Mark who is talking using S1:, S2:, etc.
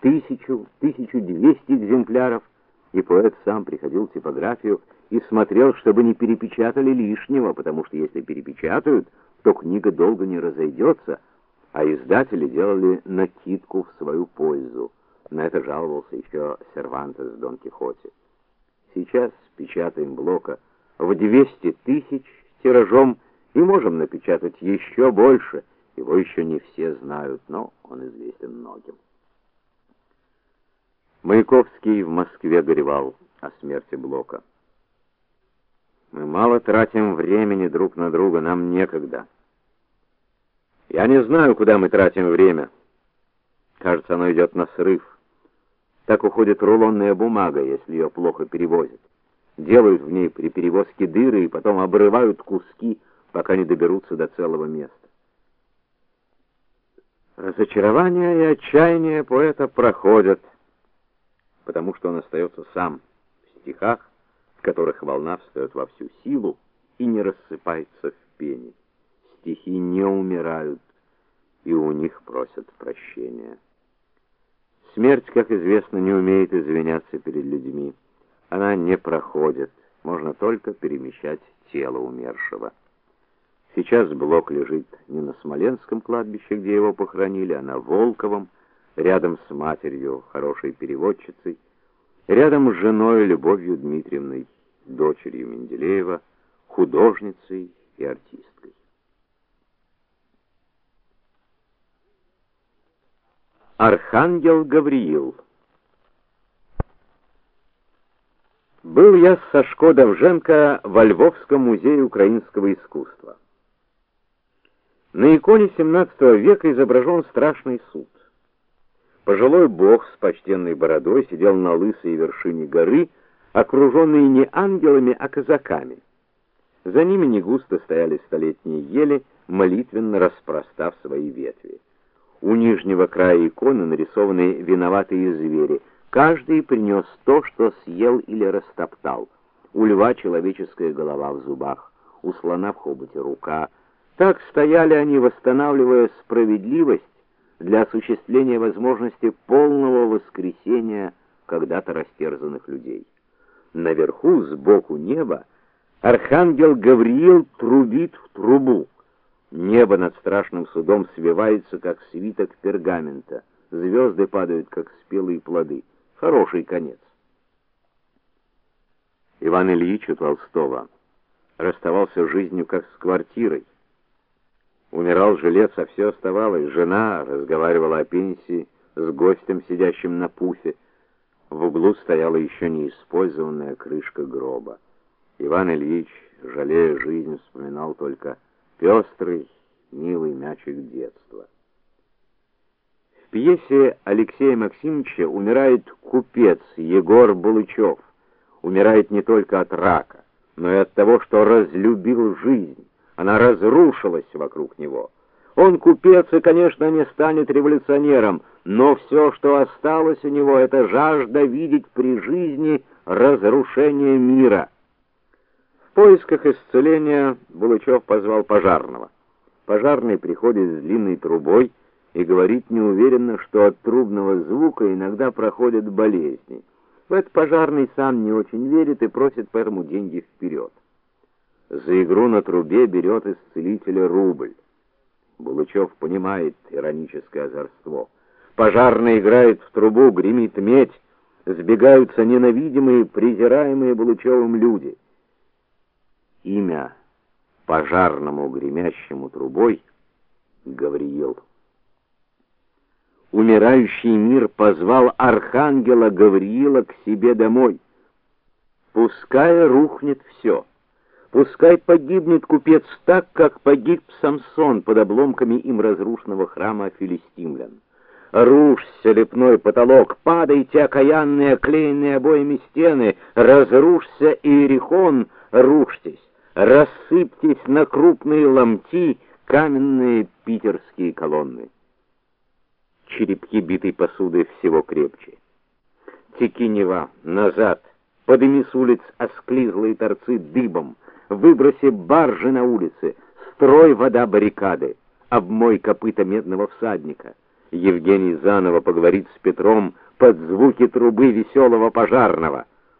S1: тысячу, тысячу двести экземпляров, и поэт сам приходил в типографию и смотрел, чтобы не перепечатали лишнего, потому что если перепечатают, то книга долго не разойдется, а издатели делали накидку в свою пользу. На это жаловался еще Сервантес в Дон Кихоте. Сейчас печатаем блока в 200 тысяч тиражом и можем напечатать еще больше. Его еще не все знают, но он известен многим. Маяковский в Москве горевал о смерти Блока. Мы мало тратим времени друг на друга, нам некогда. Я не знаю, куда мы тратим время. Кажется, оно идет на срыв. Так уходит рулонная бумага, если ее плохо перевозят. Делают в ней при перевозке дыры и потом обрывают куски, пока не доберутся до целого места. Разочарование и отчаяние поэта проходят, потому что он остается сам в стихах, в которых волна встает во всю силу и не рассыпается в пене. Стихи не умирают, и у них просят прощения. Смерть, как известно, не умеет извиняться перед людьми. Она не проходит, можно только перемещать тело умершего. Сейчас Блок лежит не на Смоленском кладбище, где его похоронили, а на Волковом, рядом с матерью, хорошей переводчицей, рядом с женой Любовью Дмитриевной, дочерью Менделеева, художницей и артисткой. Архангел Гавриил Был я с Сашко Довженко во Львовском музее украинского искусства. На иконе XVII века изображен страшный суд. Пожилой бог с почтенной бородой сидел на лысой вершине горы, окруженный не ангелами, а казаками. За ними негусто стояли столетние ели, молитвенно распростав свои ветви. У нижнего края иконы нарисованы виноватые звери. Каждый принес то, что съел или растоптал. У льва человеческая голова в зубах, у слона в хоботе рука. Так стояли они, восстанавливая справедливость для осуществления возможности полного воскресения когда-то растерзанных людей. Наверху, сбоку неба, архангел Гавриил трубит в трубу. Небо над страшным судом свивается, как свиток пергамента. Звезды падают, как спелые плоды. Хороший конец. Иван Ильич у Толстого расставался с жизнью, как с квартирой. Умирал жилец, а все оставалось. Жена разговаривала о пенсии с гостем, сидящим на пуфе. В углу стояла еще неиспользованная крышка гроба. Иван Ильич, жалея жизнь, вспоминал только пестрый, милый мячик детства. В пьесе Алексея Максимовича умирает купец Егор Булычев. Умирает не только от рака, но и от того, что разлюбил жизнь. Она разрушилась вокруг него. Он купец и, конечно, не станет революционером, но все, что осталось у него, это жажда видеть при жизни разрушение мира поисках исцеления Булычев позвал пожарного. Пожарный приходит с длинной трубой и говорит неуверенно, что от трубного звука иногда проходят болезни. В это пожарный сам не очень верит и просит поэтому деньги вперед. За игру на трубе берет из целителя рубль. Булычев понимает ироническое озорство. Пожарный играет в трубу, гремит медь, сбегаются ненавидимые, презираемые Булычевым люди — имя пожарному гремящему трубой Гавриил. Умирающий мир позвал архангела Гавриила к себе домой. Пускай рухнет все. Пускай погибнет купец так, как погиб Самсон под обломками им разрушенного храма филистимлян. Рушься, лепной потолок, падайте, окаянные, оклеенные обоями стены, разрушься, Иерихон, рушьтесь рассыпьтесь на крупные ломти каменные питерские колонны. Черепки битой посуды всего крепче. Теки Нева, назад, подыми с улиц осклизлые торцы дыбом, выброси баржи на улице, строй вода баррикады, обмой копыта медного всадника, Евгений заново поговорит с Петром под звуки трубы веселого пожарного.